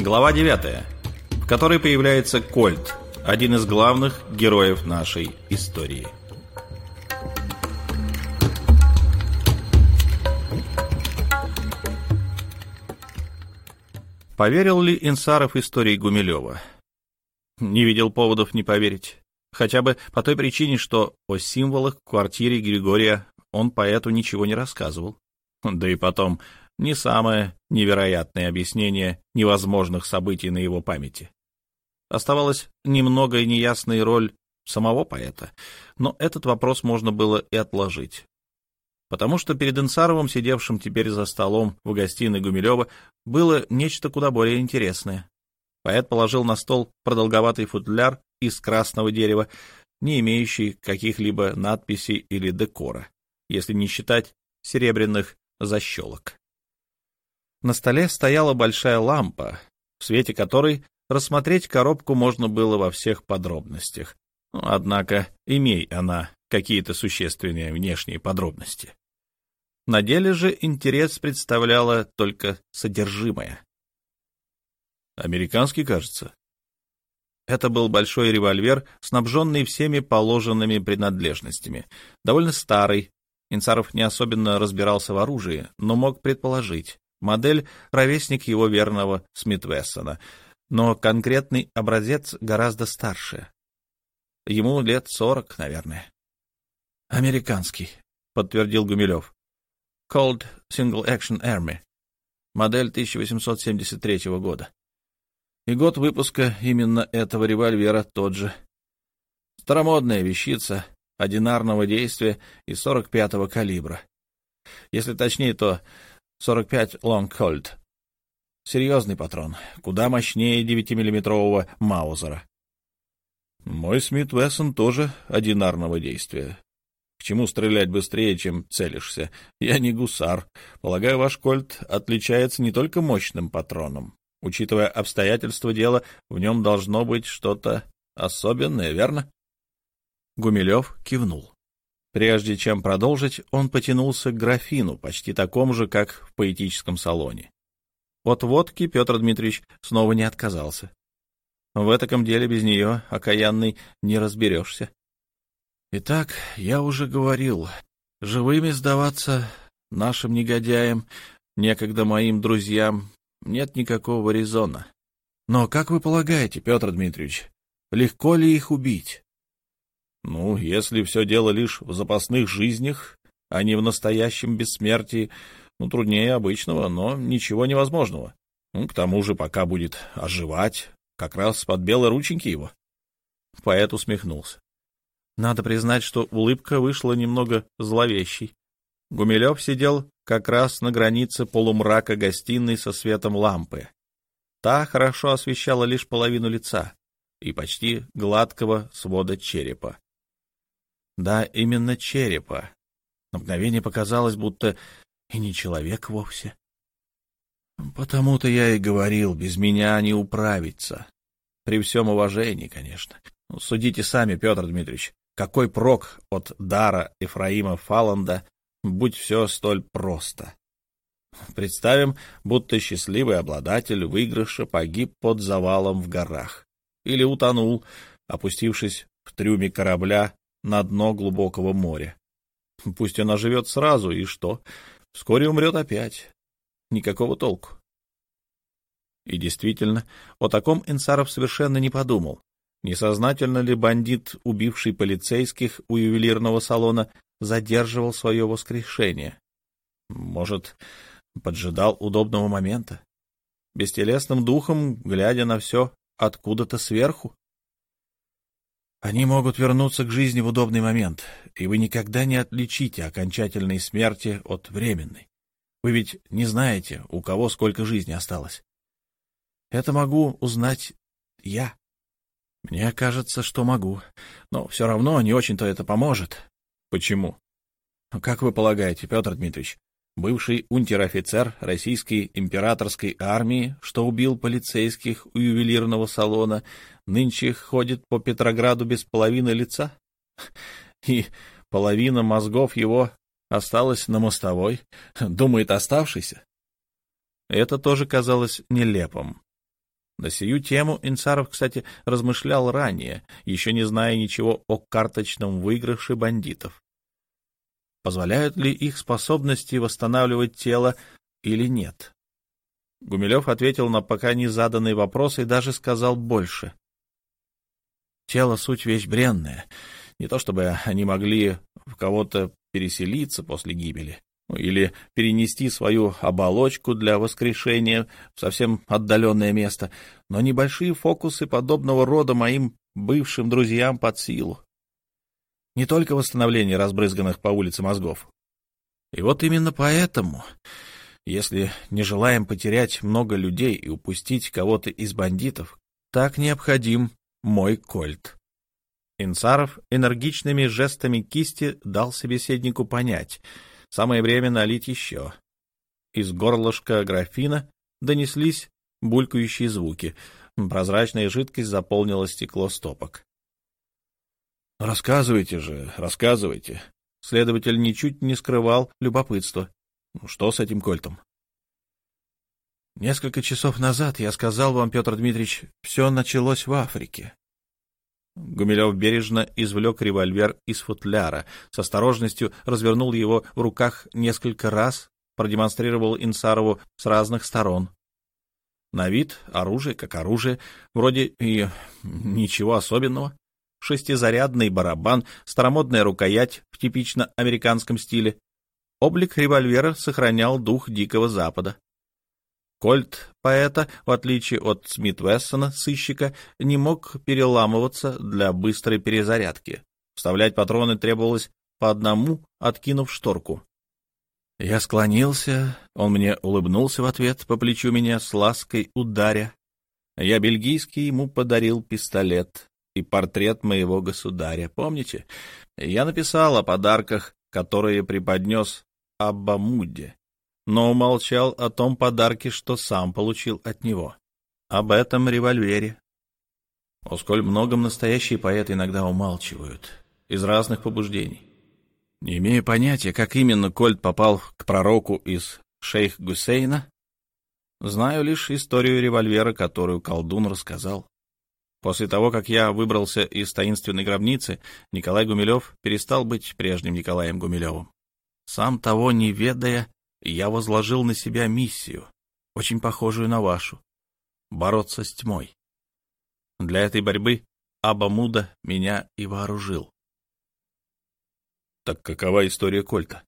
Глава 9, в которой появляется Кольт, один из главных героев нашей истории. Поверил ли Инсаров истории Гумилева? Не видел поводов не поверить. Хотя бы по той причине, что о символах в квартире Григория он поэту ничего не рассказывал. Да и потом, не самое невероятное объяснение невозможных событий на его памяти. Оставалась немного неясная роль самого поэта, но этот вопрос можно было и отложить. Потому что перед Инсаровым, сидевшим теперь за столом в гостиной Гумилева, было нечто куда более интересное. Поэт положил на стол продолговатый футляр из красного дерева, не имеющий каких-либо надписей или декора, если не считать серебряных защелок. На столе стояла большая лампа, в свете которой рассмотреть коробку можно было во всех подробностях. Однако, имей она какие-то существенные внешние подробности. На деле же интерес представляло только содержимое. Американский, кажется. Это был большой револьвер, снабженный всеми положенными принадлежностями. Довольно старый. Инцаров не особенно разбирался в оружии, но мог предположить. Модель — ровесник его верного Смит-Вессона, но конкретный образец гораздо старше. Ему лет сорок, наверное. «Американский», — подтвердил Гумилев. «Cold Single Action Army». Модель 1873 года. И год выпуска именно этого револьвера тот же. Старомодная вещица, одинарного действия и 45-го калибра. Если точнее, то 45 Long Colt. Серьезный патрон, куда мощнее 9-миллиметрового Маузера. Мой Смит Вессон тоже одинарного действия. К чему стрелять быстрее, чем целишься? Я не гусар. Полагаю, ваш кольт отличается не только мощным патроном, Учитывая обстоятельства дела, в нем должно быть что-то особенное, верно? Гумилев кивнул. Прежде чем продолжить, он потянулся к графину, почти такому же, как в поэтическом салоне. От водки Петр Дмитриевич снова не отказался. В этом деле без нее, окаянный, не разберешься. Итак, я уже говорил, живыми сдаваться нашим негодяям, некогда моим друзьям, нет никакого резона. Но как вы полагаете, Петр Дмитриевич, легко ли их убить? Ну, если все дело лишь в запасных жизнях, а не в настоящем бессмертии, ну, труднее обычного, но ничего невозможного. Ну, к тому же, пока будет оживать, как раз под белые рученьки его. Поэт усмехнулся. Надо признать, что улыбка вышла немного зловещей. Гумилев сидел как раз на границе полумрака гостиной со светом лампы. Та хорошо освещала лишь половину лица и почти гладкого свода черепа. Да, именно черепа. На мгновение показалось, будто и не человек вовсе. Потому-то я и говорил, без меня не управиться. При всем уважении, конечно. Ну, судите сами, Петр Дмитриевич, какой прок от дара Ефраима Фаланда будь все столь просто. Представим, будто счастливый обладатель выигрыша погиб под завалом в горах или утонул, опустившись в трюме корабля на дно глубокого моря. Пусть он оживет сразу, и что? Вскоре умрет опять. Никакого толку. И действительно, о таком Инсаров совершенно не подумал. Несознательно ли бандит, убивший полицейских у ювелирного салона, задерживал свое воскрешение. Может, поджидал удобного момента? Бестелесным духом, глядя на все откуда-то сверху? Они могут вернуться к жизни в удобный момент, и вы никогда не отличите окончательной смерти от временной. Вы ведь не знаете, у кого сколько жизни осталось. Это могу узнать я. Мне кажется, что могу, но все равно не очень-то это поможет. Почему? Как вы полагаете, Петр Дмитриевич, бывший унтер-офицер российской императорской армии, что убил полицейских у ювелирного салона, нынче ходит по Петрограду без половины лица? И половина мозгов его осталась на мостовой, думает оставшийся? Это тоже казалось нелепым. На сию тему Инцаров, кстати, размышлял ранее, еще не зная ничего о карточном выигрыше бандитов. Позволяют ли их способности восстанавливать тело или нет? Гумилев ответил на пока не заданный вопрос и даже сказал больше. Тело — суть вещь бренная. Не то чтобы они могли в кого-то переселиться после гибели или перенести свою оболочку для воскрешения в совсем отдаленное место, но небольшие фокусы подобного рода моим бывшим друзьям под силу. Не только восстановление разбрызганных по улице мозгов. И вот именно поэтому, если не желаем потерять много людей и упустить кого-то из бандитов, так необходим мой кольт. Инцаров энергичными жестами кисти дал собеседнику понять — Самое время налить еще. Из горлышка графина донеслись булькающие звуки. Прозрачная жидкость заполнила стекло стопок. «Рассказывайте же, рассказывайте». Следователь ничуть не скрывал любопытства. Что с этим кольтом? Несколько часов назад я сказал вам, Петр Дмитриевич, все началось в Африке. Гумилев бережно извлек револьвер из футляра, с осторожностью развернул его в руках несколько раз, продемонстрировал Инсарову с разных сторон. На вид оружие как оружие, вроде и ничего особенного. Шестизарядный барабан, старомодная рукоять в типично американском стиле. Облик револьвера сохранял дух Дикого Запада. Кольт поэта, в отличие от Смит Вессона, сыщика, не мог переламываться для быстрой перезарядки. Вставлять патроны требовалось по одному, откинув шторку. Я склонился, он мне улыбнулся в ответ, по плечу меня с лаской ударя. Я бельгийский ему подарил пистолет и портрет моего государя. Помните? Я написал о подарках, которые преподнес Аббамуде но умолчал о том подарке, что сам получил от него. Об этом револьвере. О сколь многом настоящие поэты иногда умалчивают, из разных побуждений. Не имея понятия, как именно Кольт попал к пророку из шейх Гусейна, знаю лишь историю револьвера, которую колдун рассказал. После того, как я выбрался из таинственной гробницы, Николай Гумилев перестал быть прежним Николаем Гумилевым. Сам того не ведая, я возложил на себя миссию, очень похожую на вашу — бороться с тьмой. Для этой борьбы Абамуда меня и вооружил. Так какова история Кольта?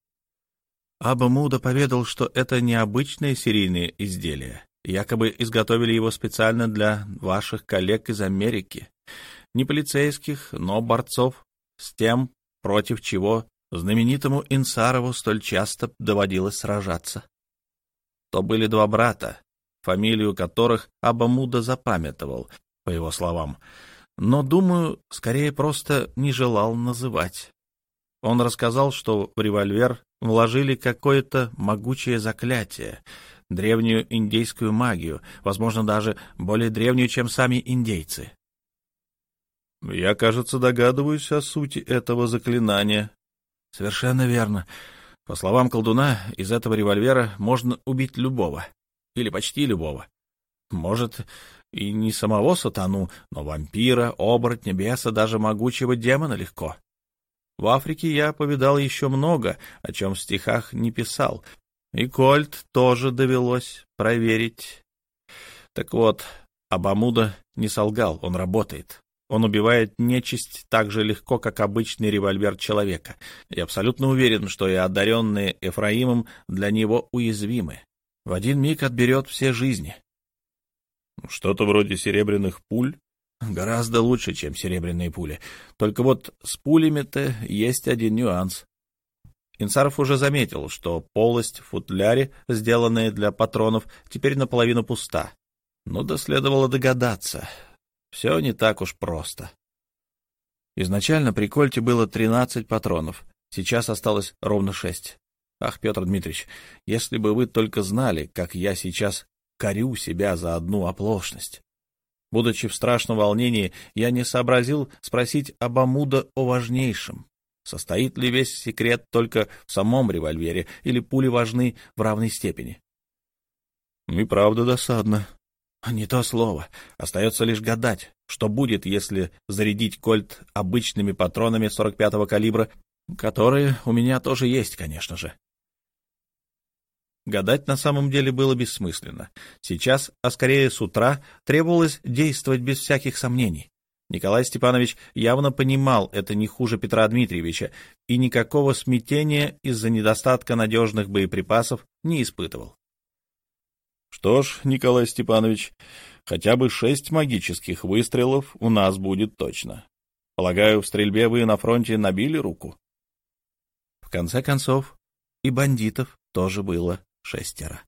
Абамуда поведал, что это необычное серийное изделие. Якобы изготовили его специально для ваших коллег из Америки. Не полицейских, но борцов с тем, против чего Знаменитому Инсарову столь часто доводилось сражаться. То были два брата, фамилию которых Абамуда запамятовал, по его словам, но, думаю, скорее просто не желал называть. Он рассказал, что в револьвер вложили какое-то могучее заклятие, древнюю индейскую магию, возможно, даже более древнюю, чем сами индейцы. «Я, кажется, догадываюсь о сути этого заклинания», Совершенно верно. По словам колдуна, из этого револьвера можно убить любого. Или почти любого. Может, и не самого сатану, но вампира, оборотня, беса, даже могучего демона легко. В Африке я повидал еще много, о чем в стихах не писал, и Кольт тоже довелось проверить. Так вот, Абамуда не солгал, он работает. Он убивает нечисть так же легко, как обычный револьвер человека. Я абсолютно уверен, что и одаренные Эфраимом для него уязвимы. В один миг отберет все жизни. Что-то вроде серебряных пуль? Гораздо лучше, чем серебряные пули. Только вот с пулями-то есть один нюанс. Инсаров уже заметил, что полость в футляре, сделанная для патронов, теперь наполовину пуста. Но да следовало догадаться. Все не так уж просто. Изначально при кольте было 13 патронов, сейчас осталось ровно 6. Ах, Петр Дмитриевич, если бы вы только знали, как я сейчас корю себя за одну оплошность. Будучи в страшном волнении, я не сообразил спросить Абамуда о важнейшем. Состоит ли весь секрет только в самом револьвере, или пули важны в равной степени? — И правда досадно, Не то слово. Остается лишь гадать, что будет, если зарядить кольт обычными патронами 45-го калибра, которые у меня тоже есть, конечно же. Гадать на самом деле было бессмысленно. Сейчас, а скорее с утра, требовалось действовать без всяких сомнений. Николай Степанович явно понимал это не хуже Петра Дмитриевича и никакого смятения из-за недостатка надежных боеприпасов не испытывал. Что ж, Николай Степанович, хотя бы шесть магических выстрелов у нас будет точно. Полагаю, в стрельбе вы на фронте набили руку? В конце концов, и бандитов тоже было шестеро.